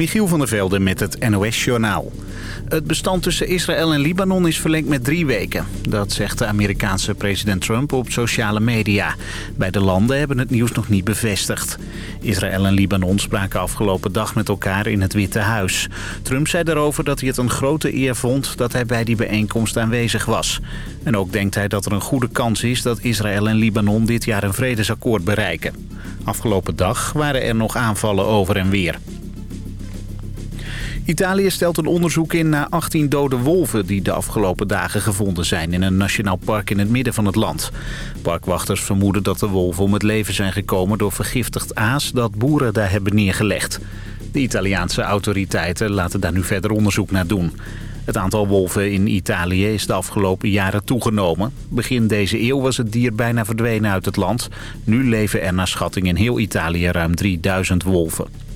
Michiel van der Velde met het NOS-journaal. Het bestand tussen Israël en Libanon is verlengd met drie weken. Dat zegt de Amerikaanse president Trump op sociale media. Beide landen hebben het nieuws nog niet bevestigd. Israël en Libanon spraken afgelopen dag met elkaar in het Witte Huis. Trump zei daarover dat hij het een grote eer vond dat hij bij die bijeenkomst aanwezig was. En ook denkt hij dat er een goede kans is dat Israël en Libanon dit jaar een vredesakkoord bereiken. Afgelopen dag waren er nog aanvallen over en weer. Italië stelt een onderzoek in naar 18 dode wolven... die de afgelopen dagen gevonden zijn in een nationaal park in het midden van het land. Parkwachters vermoeden dat de wolven om het leven zijn gekomen... door vergiftigd aas dat boeren daar hebben neergelegd. De Italiaanse autoriteiten laten daar nu verder onderzoek naar doen. Het aantal wolven in Italië is de afgelopen jaren toegenomen. Begin deze eeuw was het dier bijna verdwenen uit het land. Nu leven er naar schatting in heel Italië ruim 3000 wolven.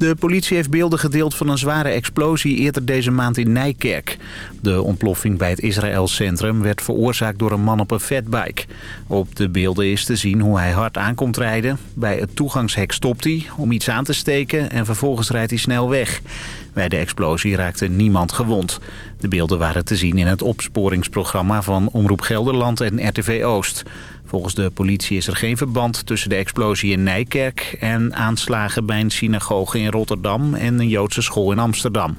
De politie heeft beelden gedeeld van een zware explosie eerder deze maand in Nijkerk. De ontploffing bij het Israël Centrum werd veroorzaakt door een man op een fatbike. Op de beelden is te zien hoe hij hard aankomt rijden. Bij het toegangshek stopt hij om iets aan te steken en vervolgens rijdt hij snel weg. Bij de explosie raakte niemand gewond. De beelden waren te zien in het opsporingsprogramma van Omroep Gelderland en RTV Oost. Volgens de politie is er geen verband tussen de explosie in Nijkerk... en aanslagen bij een synagoge in Rotterdam en een Joodse school in Amsterdam.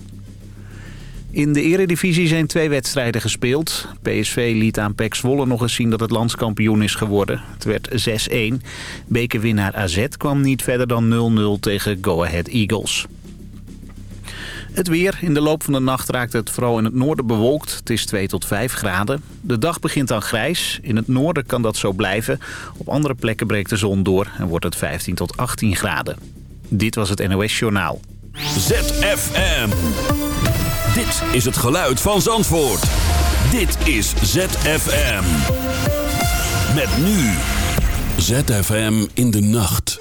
In de eredivisie zijn twee wedstrijden gespeeld. PSV liet aan PEC Zwolle nog eens zien dat het landskampioen is geworden. Het werd 6-1. Bekerwinnaar AZ kwam niet verder dan 0-0 tegen Go Ahead Eagles. Het weer. In de loop van de nacht raakt het vooral in het noorden bewolkt. Het is 2 tot 5 graden. De dag begint dan grijs. In het noorden kan dat zo blijven. Op andere plekken breekt de zon door en wordt het 15 tot 18 graden. Dit was het NOS Journaal. ZFM. Dit is het geluid van Zandvoort. Dit is ZFM. Met nu. ZFM in de nacht.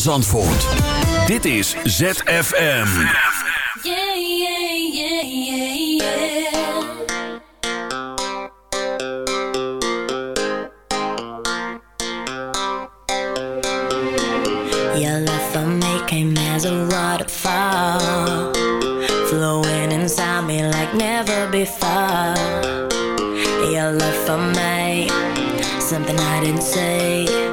Zandvoort. Dit is ZFM. Yeah, yeah, yeah. Your love for me came as a waterfall Flowing inside me like never before Your love for me Something I didn't say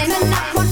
I'm not one.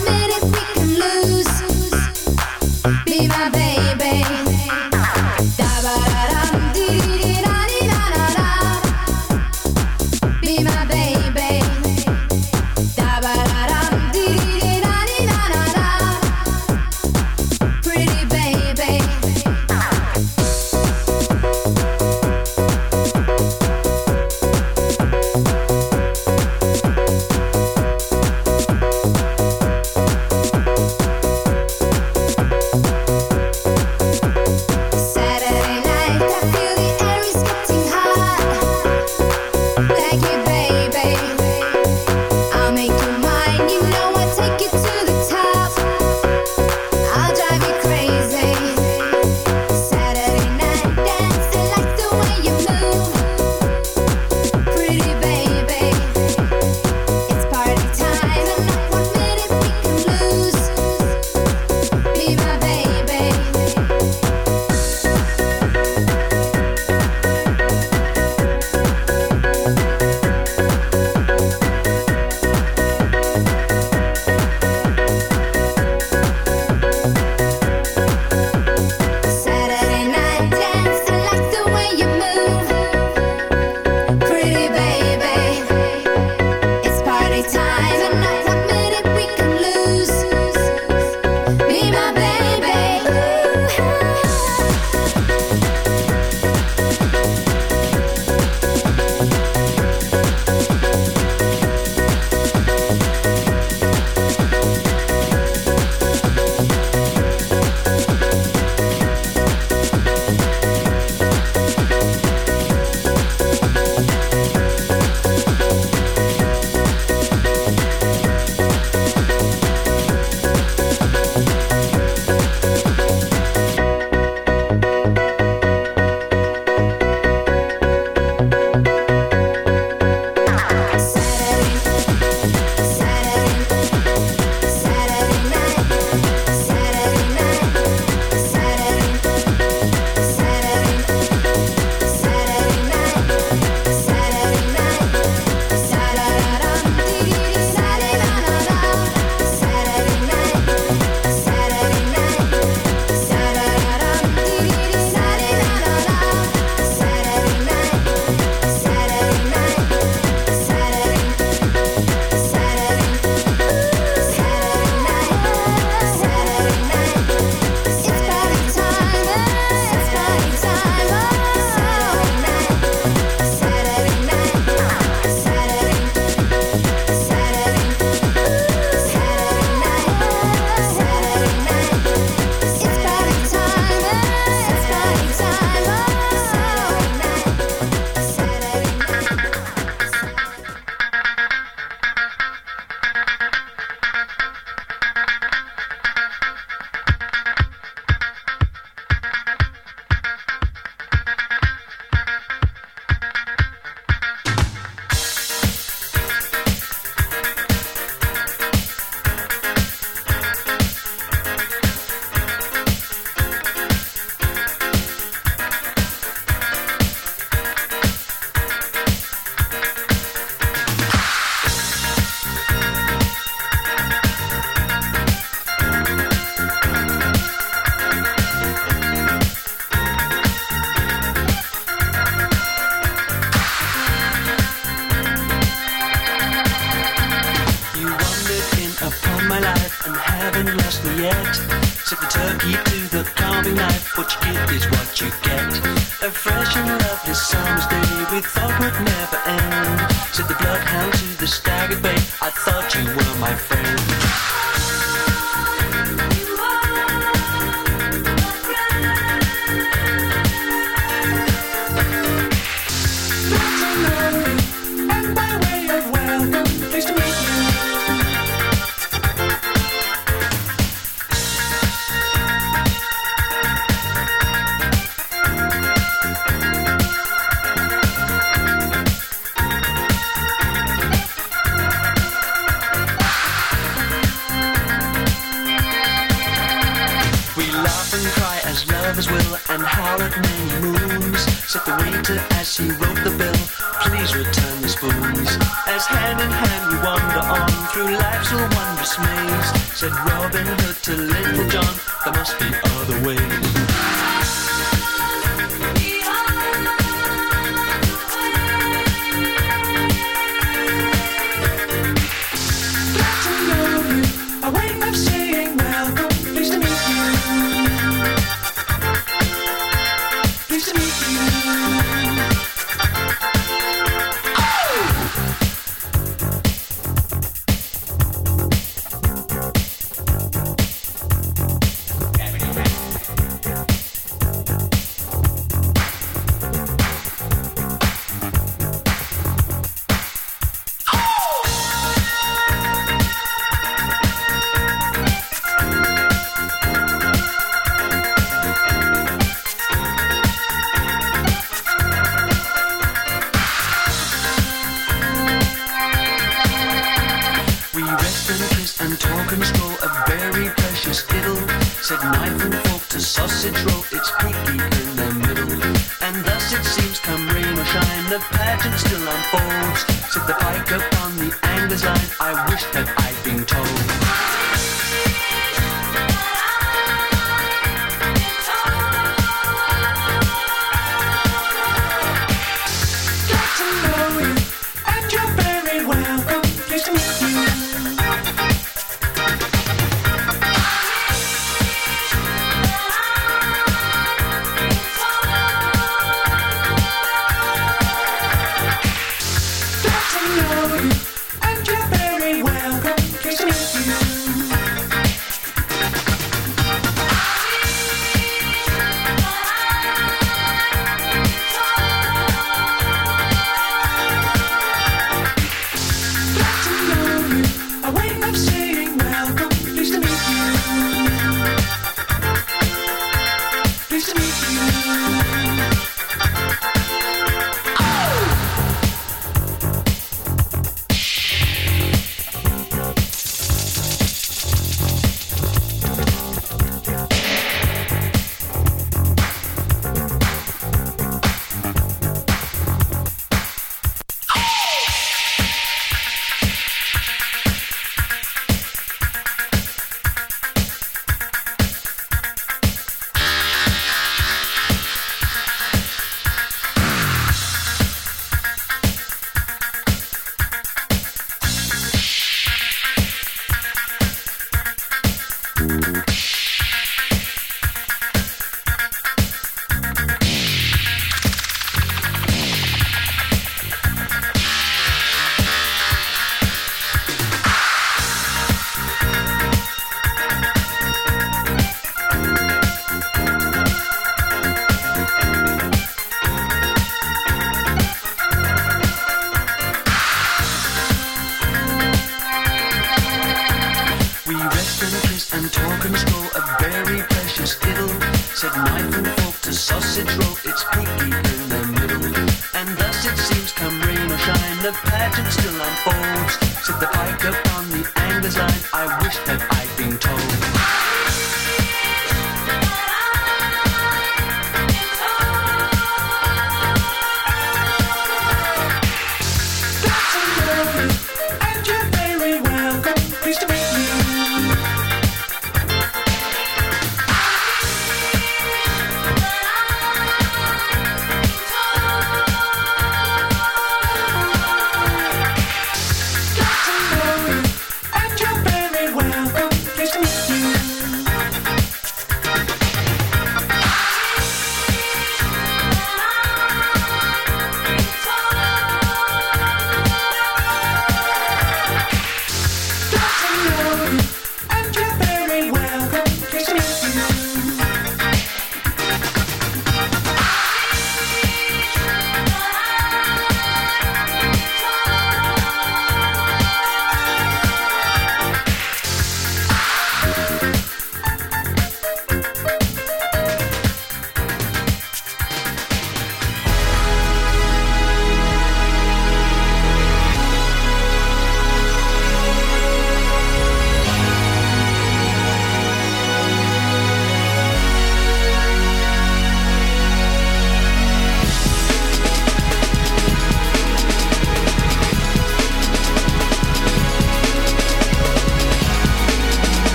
What you give is what you get. A fresh and lovely summer's day we thought would never end. Set the bloodhound to the staggered bay.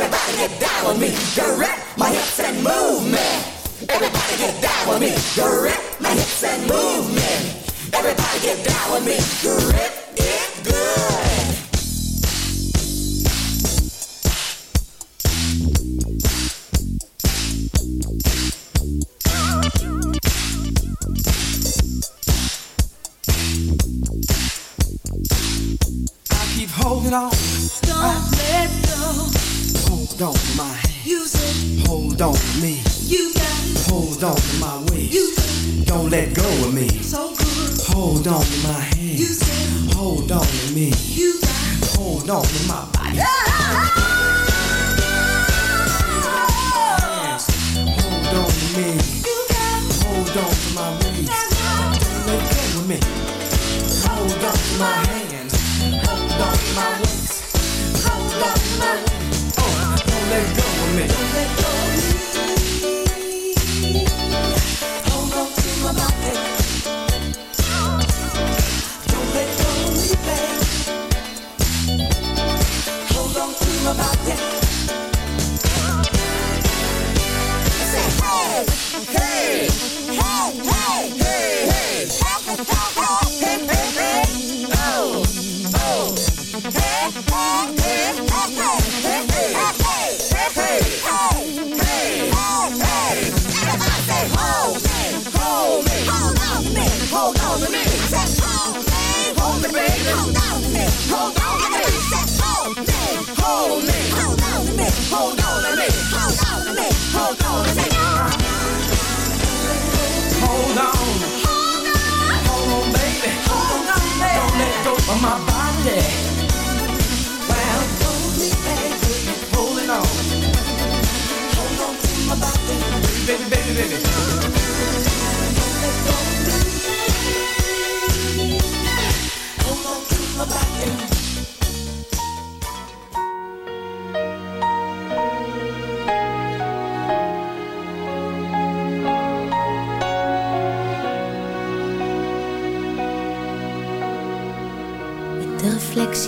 Everybody get down with me. Grip my hips and move me. Everybody get down with me. Grip my hips and move me. Everybody get down with me. Grip it good. Hold on to me. you got Hold on to my waist. You Don't let go of me. so good. Hold on to my hand. You said Hold on to me. you got. Hold on to my body. Hold on to me. You got. Hold on to my waist. Don't let go of me. Hold on to my hands. Hold on to my waist. Hold on to my waist. Oh, don't let go of me. Don't let go my body. Well, baby. On. Hold on to my body. Baby, baby, baby. Hold on to my body.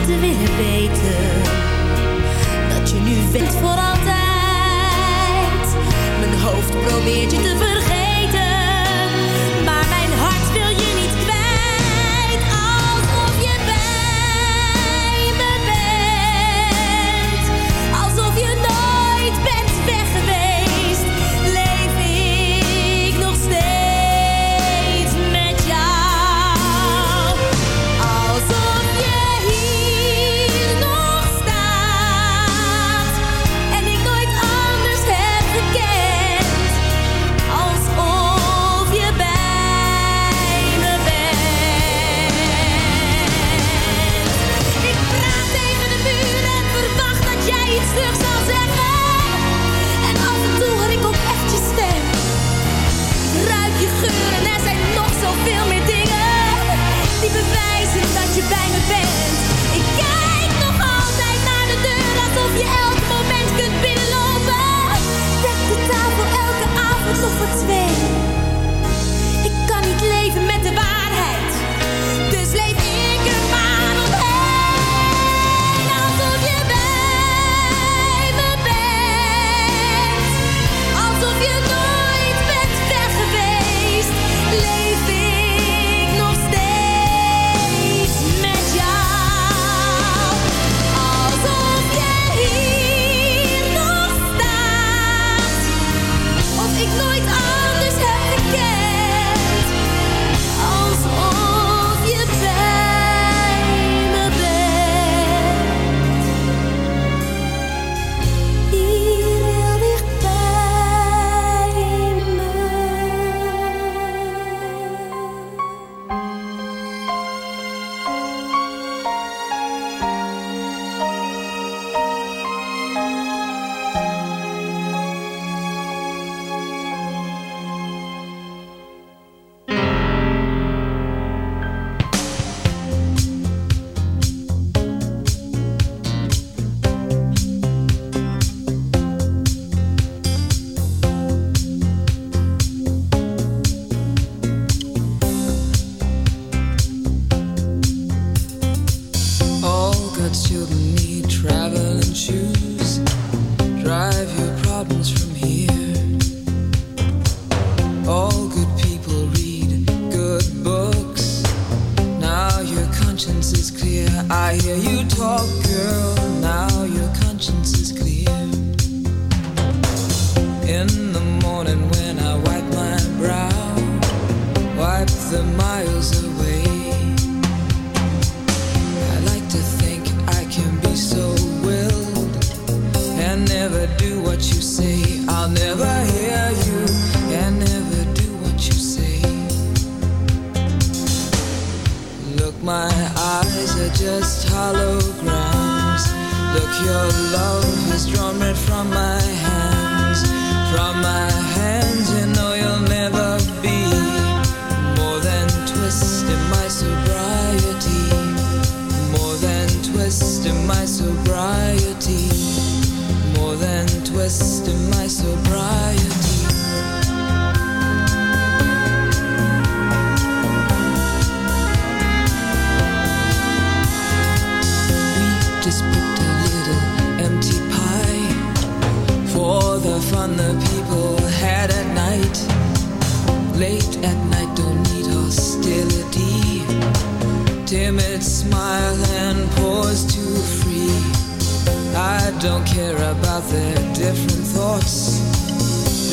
Te willen weten dat je nu bent voor altijd. Mijn hoofd probeert je te vergeten,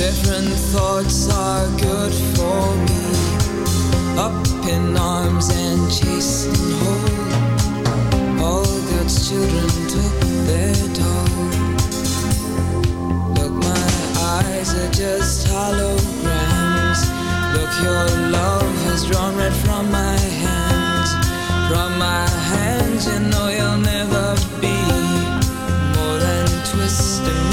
Different thoughts are good for me. Up in arms and chasing home. All God's children took their toll. Look, my eyes are just holograms. Look, your love has drawn red from my hands. From my hands, you know you'll never be more than twisting.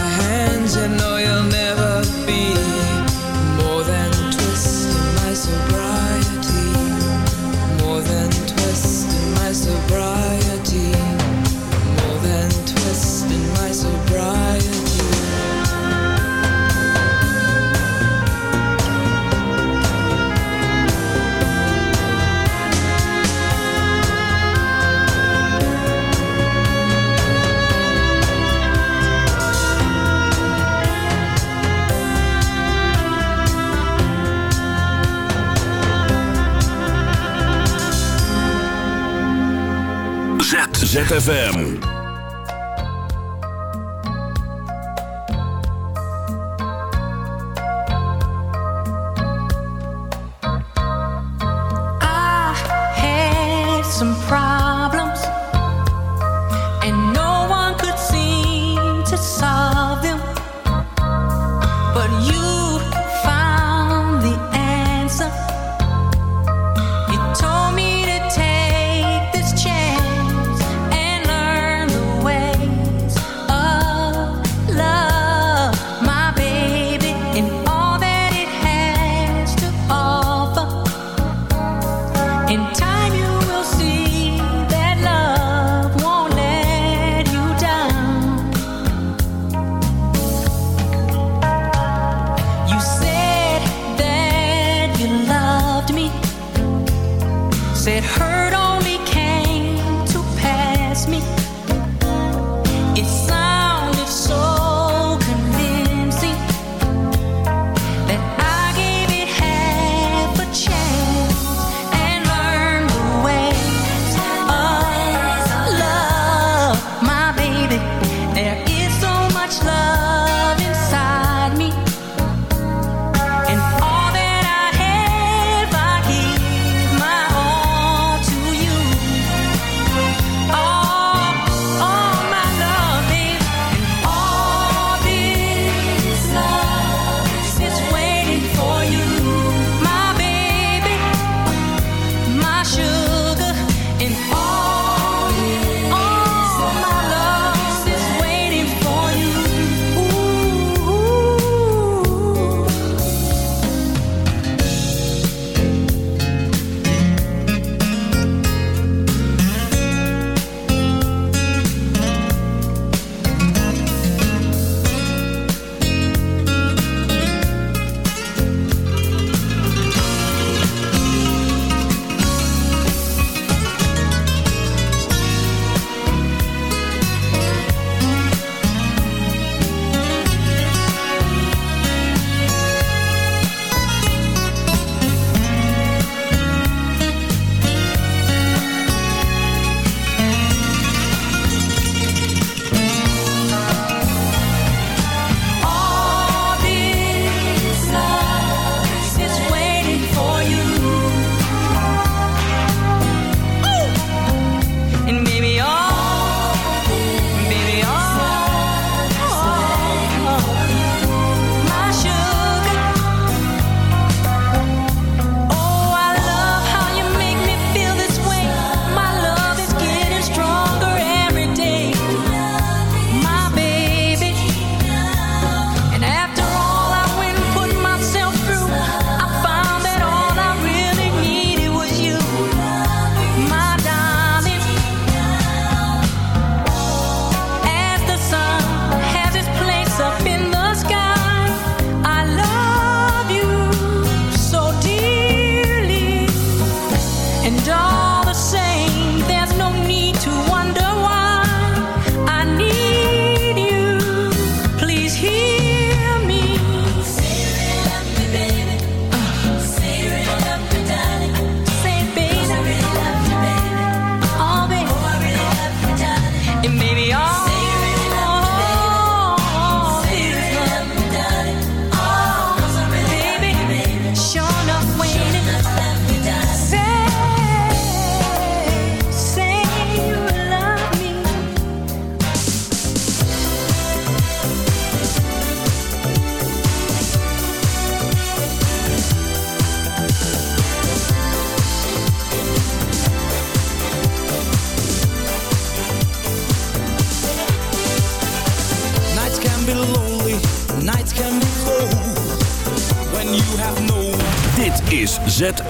ZFM. It hurt.